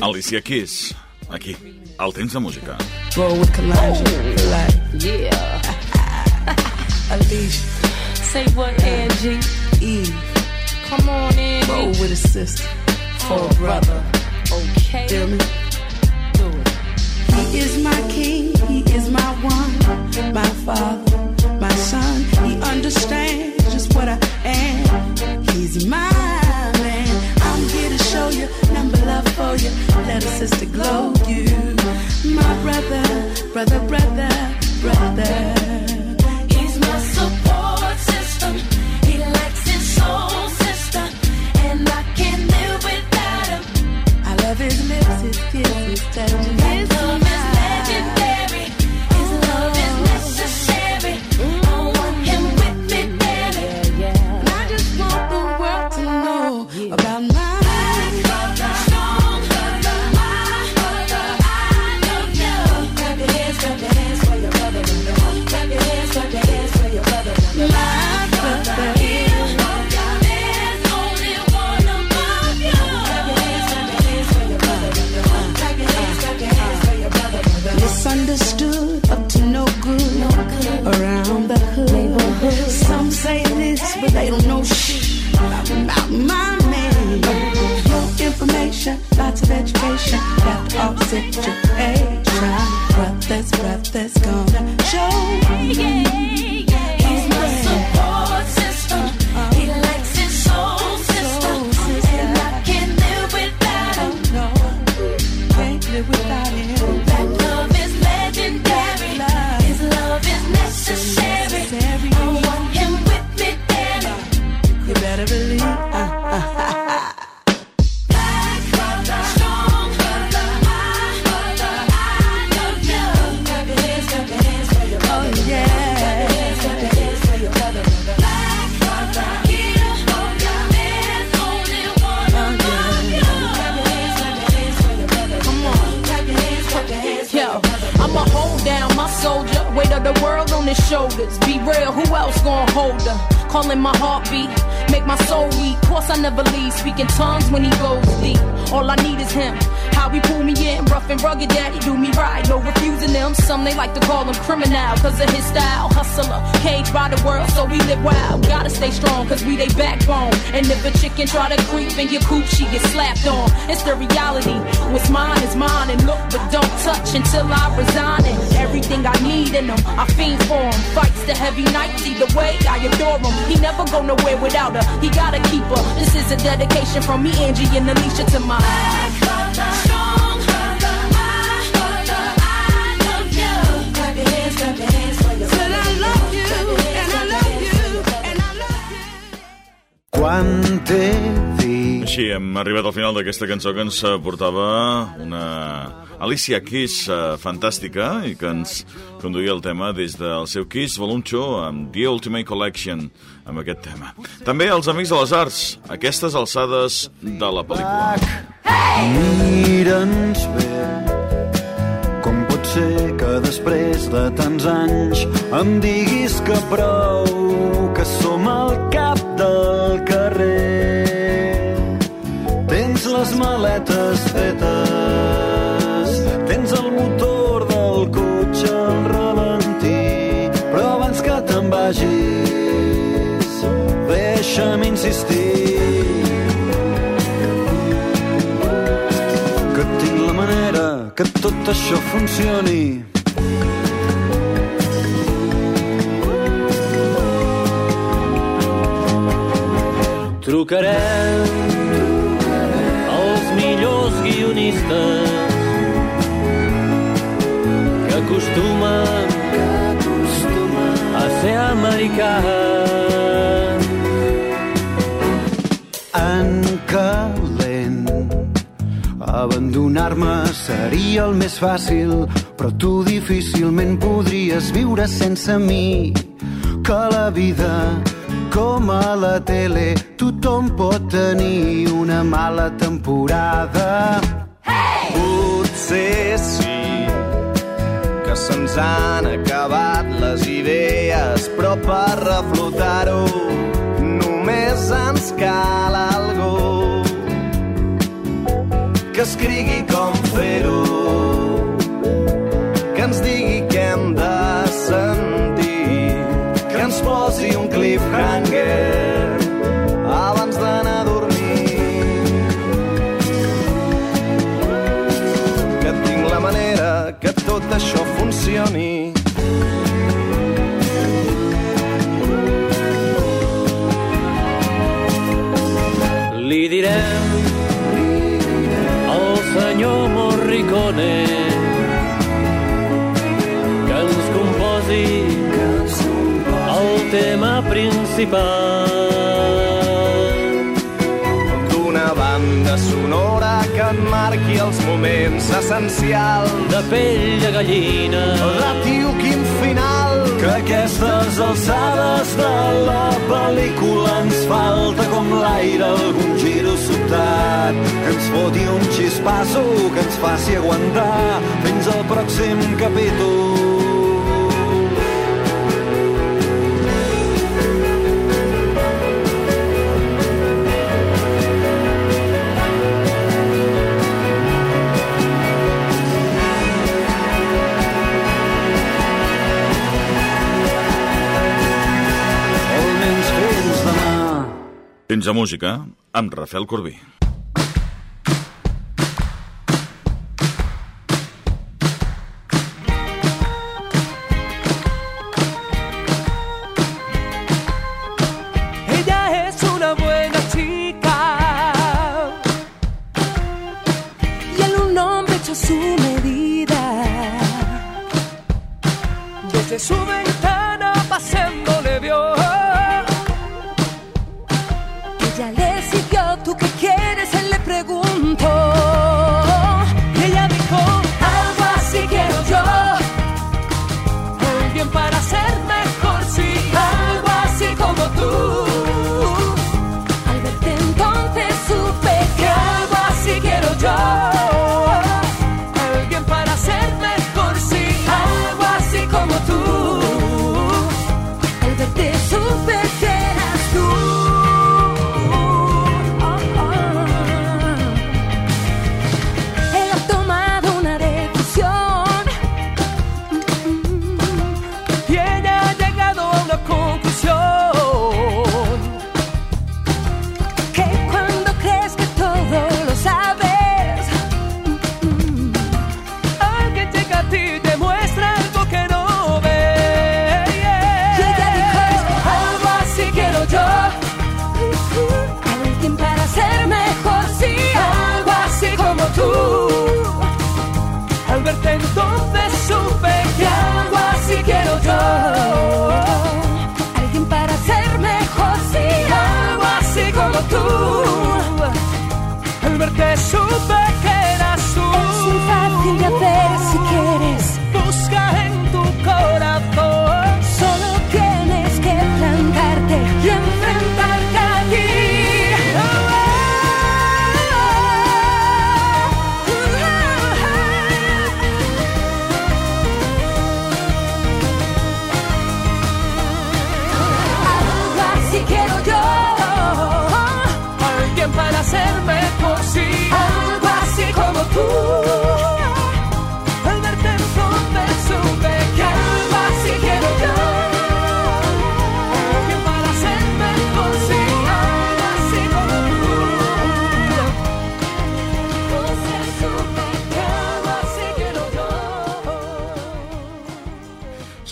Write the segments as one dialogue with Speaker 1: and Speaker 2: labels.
Speaker 1: Alicia Keys, aquí, al temps de música.
Speaker 2: Roll with Kalanji for life.
Speaker 3: Yeah.
Speaker 2: Alicia,
Speaker 3: Say what, Angie?
Speaker 2: Eve,
Speaker 3: Come on,
Speaker 2: roll with a sister for a brother.
Speaker 3: Okay.
Speaker 2: Feel me?
Speaker 3: Do it.
Speaker 2: He is my king, he is my one, my father, my son. He understands just what I am. He's my man. I'm here to show you number love for you. A sister glow you. My brother, brother, brother, brother.
Speaker 4: He's my support system. He likes his soul sister, and I can't live without him.
Speaker 2: I love his lips, his kiss, his touch, Some they
Speaker 3: like to call him criminal, cause of his style. Hustler, caged by the world, so we live wild. Gotta stay strong, cause we they backbone. And if a chicken try to creep in your coop, she get slapped on. It's the reality. What's mine is mine, and look, but don't touch until I resign it. Everything I need in him, I fiend for him. Fights the heavy nights, either way, I adore him. He never go nowhere without her, he gotta keep her. This is a dedication from me, Angie, and Alicia to my.
Speaker 5: Quan t'he vist
Speaker 1: Així hem arribat al final d'aquesta cançó que ens eh, portava una Alicia Keys eh, fantàstica i que ens conduïa el tema des del seu Kiss Volume 2 amb The Ultimate Collection amb aquest tema. També els Amics de les Arts, aquestes alçades de la pel·lícula.
Speaker 5: Mira'ns bé Com pot ser que després de tants anys em diguis que prou, les maletes fetes, tens el motor del cotxe al ralentí, però abans que te'n vagis, deixa'm insistir que tinc la manera que tot això funcioni.
Speaker 6: Trucarem guionistes que acostumen a ser americans.
Speaker 5: En calent abandonar-me seria el més fàcil però tu difícilment podries viure sense mi que la vida com a la tele tothom pot tenir una mala temporada.
Speaker 7: Potser sí que se'ns han acabat les idees, però per reflotar-ho només ens cal algú que escrigui com fer-ho,
Speaker 6: sie und klebt kein Geld. Principal
Speaker 7: d'una banda sonora que en marqui els moments essencials.
Speaker 6: De pell de gallina.
Speaker 7: De tio quin final.
Speaker 5: Que aquestes alçades de la pel·lícula ens falta com l'aire algun giro sobtat. Que ens foti un xispasso que ens faci aguantar fins al pròxim capítol. Fins
Speaker 1: a música, amb Rafael Corbí.
Speaker 8: Ella le
Speaker 9: siguió, ¿tú qué quieres? Él le preguntó.
Speaker 8: Y ella dijo,
Speaker 9: Algo así quiero yo,
Speaker 8: alguien para ser mejor, sí.
Speaker 9: algo así como tú.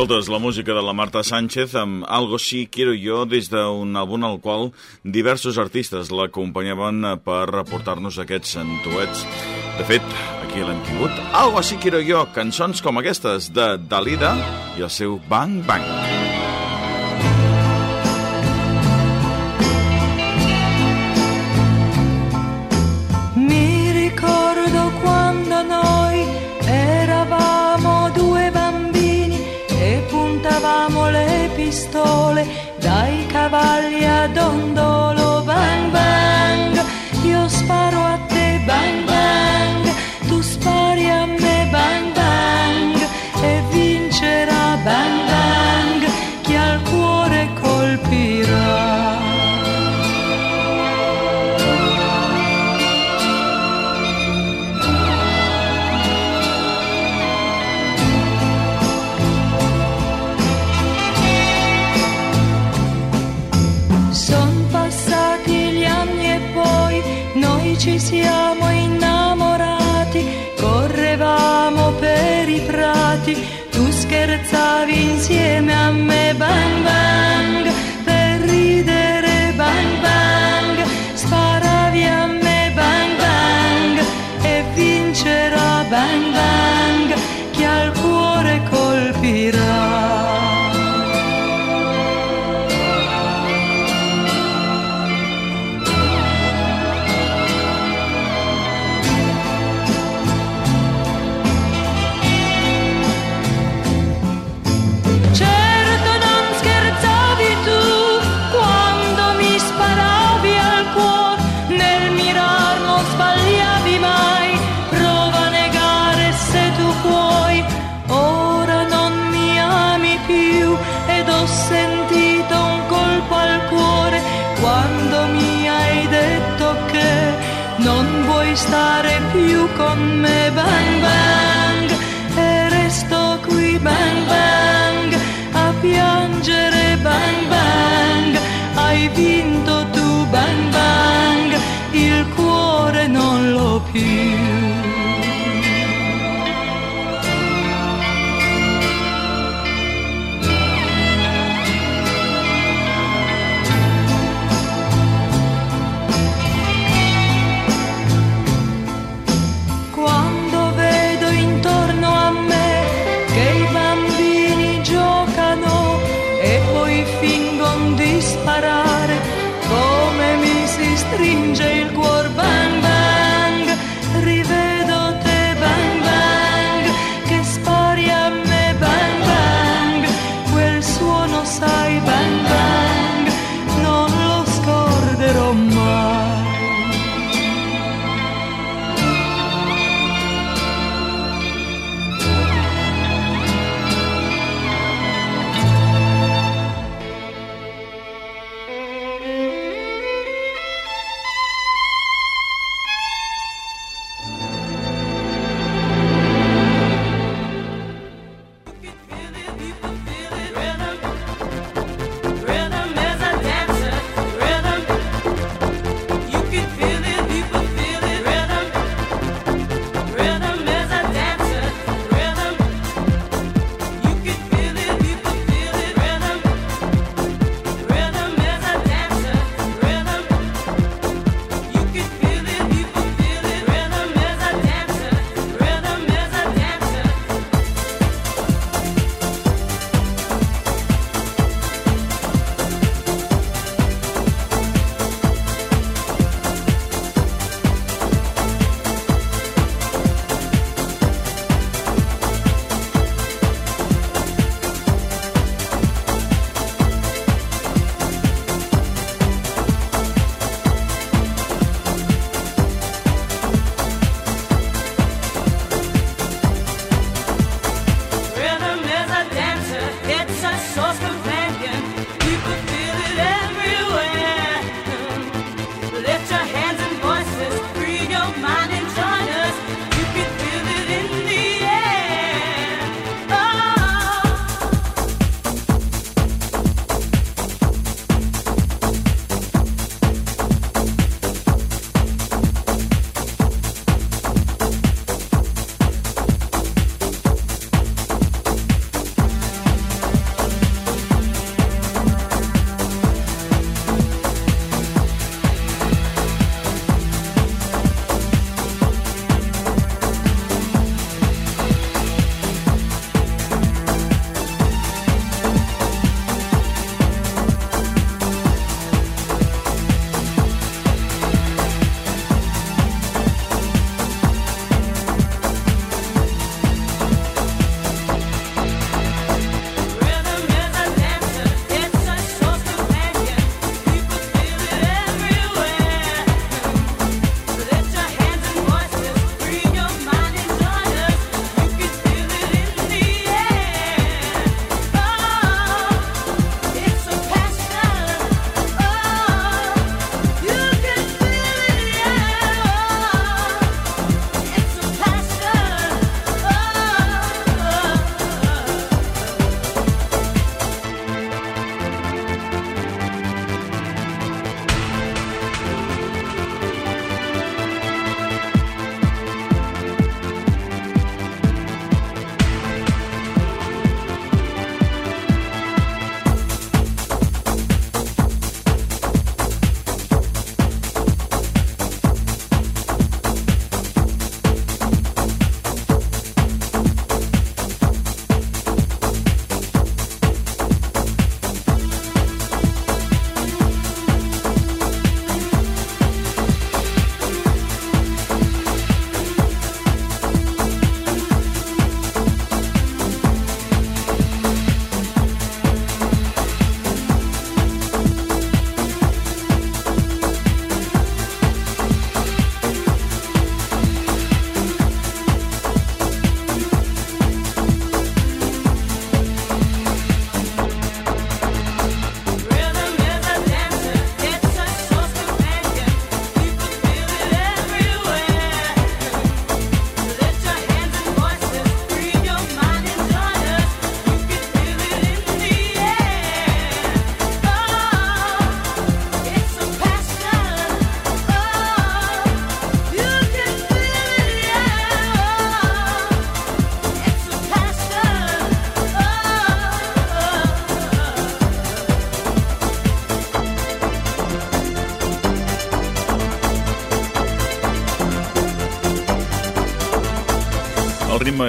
Speaker 1: Escoltes, la música de la Marta Sánchez amb Algo sí quiero yo des d'un àlbum al qual diversos artistes l'acompanyaven per reportar-nos aquests entuets. De fet, aquí l'hem tingut. Algo así quiero yo, cançons com aquestes de Dalida i el seu Bang Bang.
Speaker 10: Mi pistole dai cavalli a dondolo.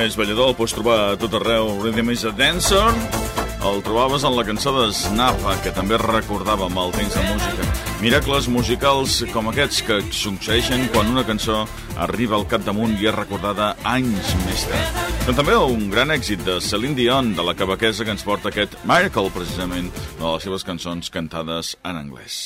Speaker 1: És ballador, el pots trobar a tot arreu. Rhythm is a dancer. El trobaves en la cançó de Snappa, que també recordava amb el temps de música. Miracles musicals com aquests que succeeixen quan una cançó arriba al capdamunt i és recordada anys més tard. Però també un gran èxit de Celine Dion, de la cabaquesa que ens porta aquest Miracle, precisament, de les seves cançons cantades en anglès.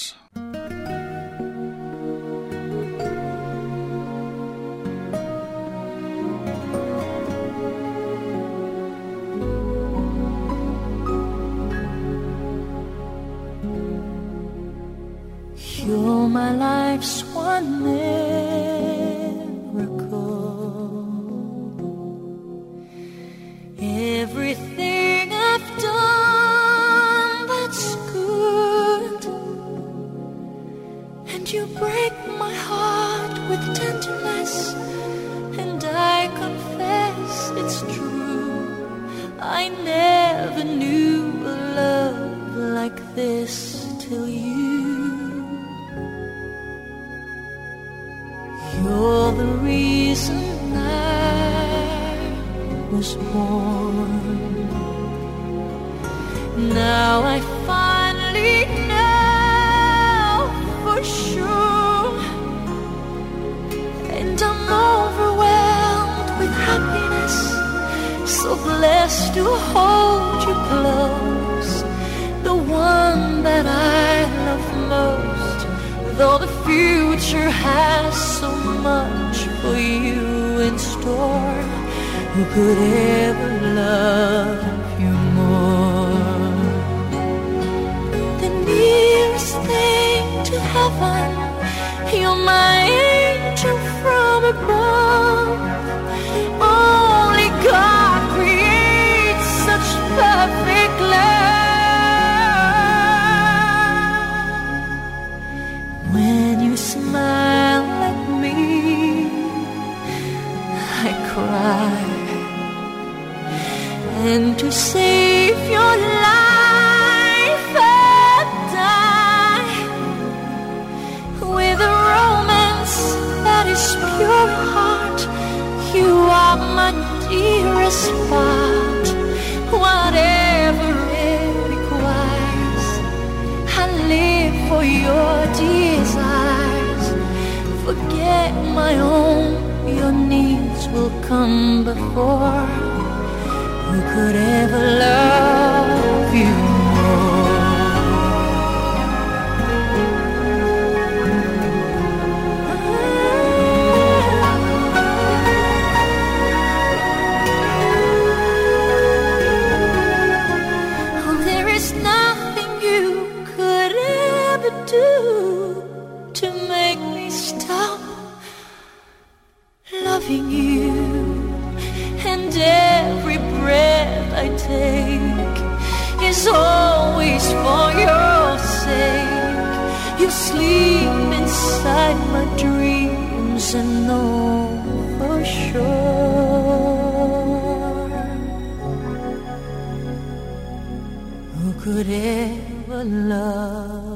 Speaker 4: You're my life's one miracle. Everything I've done that's good, and you break my heart with tenderness, and I confess it's true. I never knew a love like this You're the reason I was born. Now I finally know for sure, and I'm overwhelmed with happiness. So blessed to hold you close, the one that I love most. Though the future has so much for you in store, who could ever love you more? The nearest thing to heaven, you're my angel from above. And to save your life, I die with a romance that is pure heart. You are my dearest part. Whatever it requires, I live for your desires. Forget my own, your needs will come before. Who could ever love you is always for your sake. You sleep inside my dreams and know for sure. Who could ever love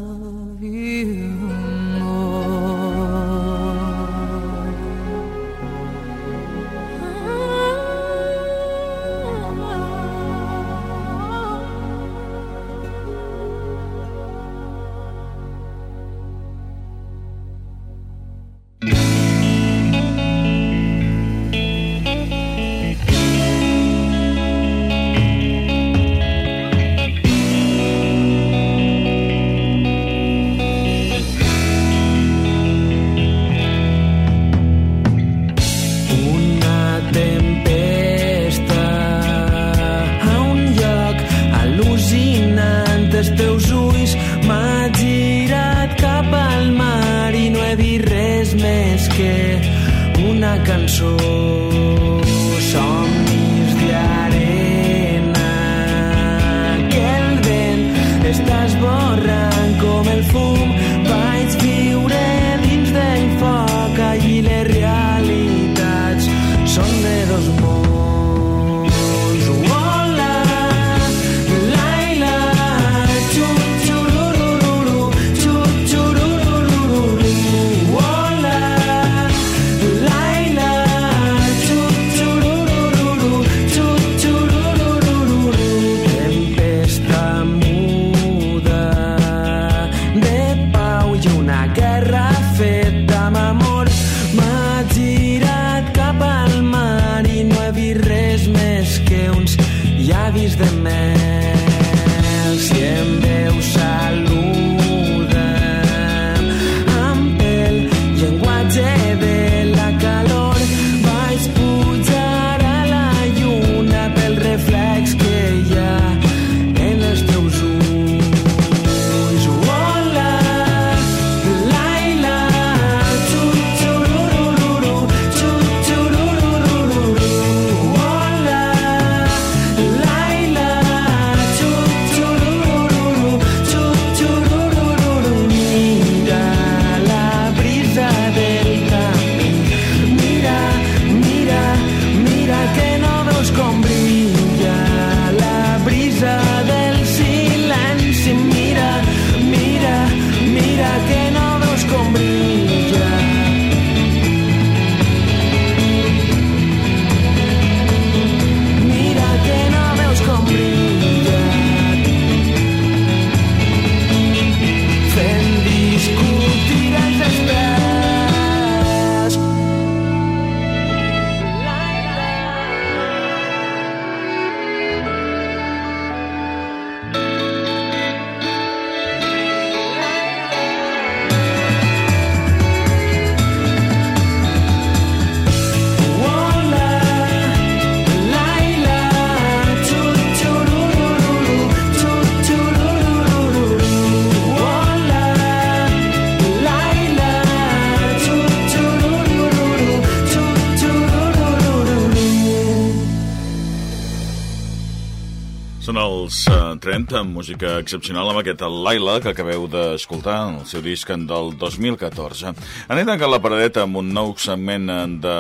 Speaker 1: 30 amb música excepcional amb aquest Laila que acabeu d'escoltar en el seu disc del 2014. Anem tancat la paradeta amb un nou segment de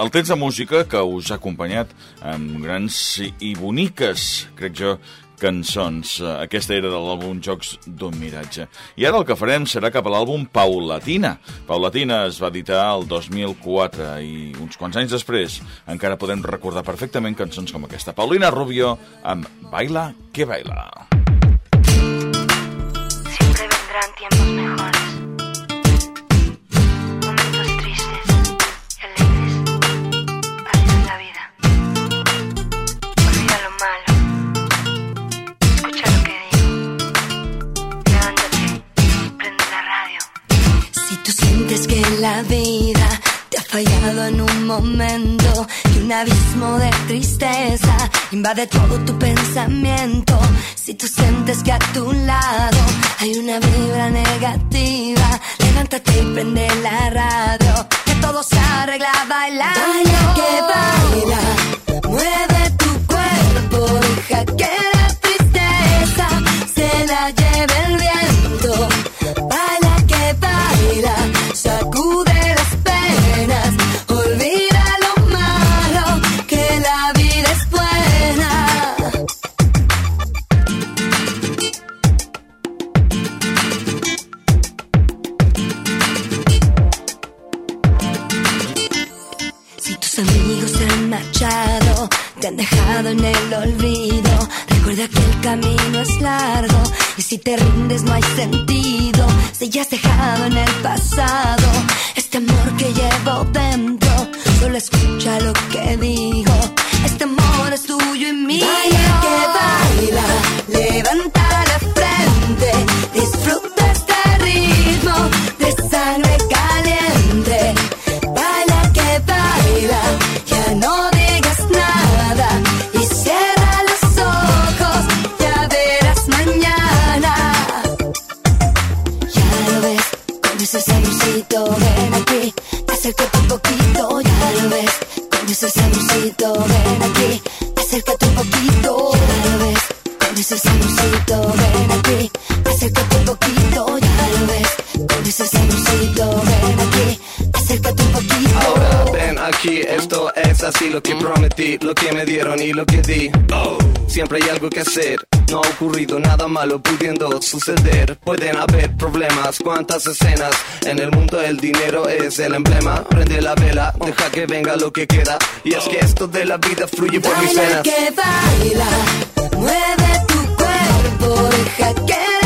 Speaker 1: el temps de música que us ha acompanyat amb grans i boniques, crec jo, cançons. Aquesta era de l'àlbum Jocs d'un miratge. I ara el que farem serà cap a l'àlbum Paulatina. Paulatina es va editar el 2004 i uns quants anys després encara podem recordar perfectament cançons com aquesta. Paulina Rubio amb Baila que Baila.
Speaker 11: Siempre
Speaker 12: invade todo tu pensamiento, si tú sientes que a tu lado hay una vibra negativa, levántate y prende pasado. Este amor que llevo ese ven aquí, acércate un poquito, ya lo ves, con ese saborcito, ven aquí, acércate un poquito, ya lo ves, con ese saborcito, ven aquí, acércate un poquito, ya lo ves, con ese saborcito, ven aquí, acércate un poquito.
Speaker 7: Ahora ven aquí, esto es así lo que prometí, lo que me dieron y lo que di. Oh, siempre hay algo que hacer. No ha ocurrido nada malo pudiendo suceder. Pueden haber problemas, cuántas escenas. En el mundo el dinero es el emblema. Prende la vela, deja que venga lo que queda. Y es que esto de la vida fluye por mis
Speaker 12: Baila
Speaker 7: venas.
Speaker 12: que baila, mueve tu cuerpo, deja que